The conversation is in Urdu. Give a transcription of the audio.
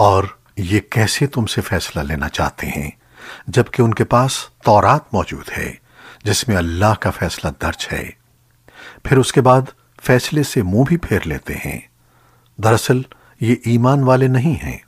اور یہ کیسے تم سے فیصلہ لینا چاہتے ہیں جبکہ ان کے پاس تورات موجود ہے، جس میں اللہ کا فیصلہ درج ہے۔ پھر اس کے بعد فیصلے سے منہ بھی پھیر لیتے ہیں۔ دراصل یہ ایمان والے نہیں ہیں۔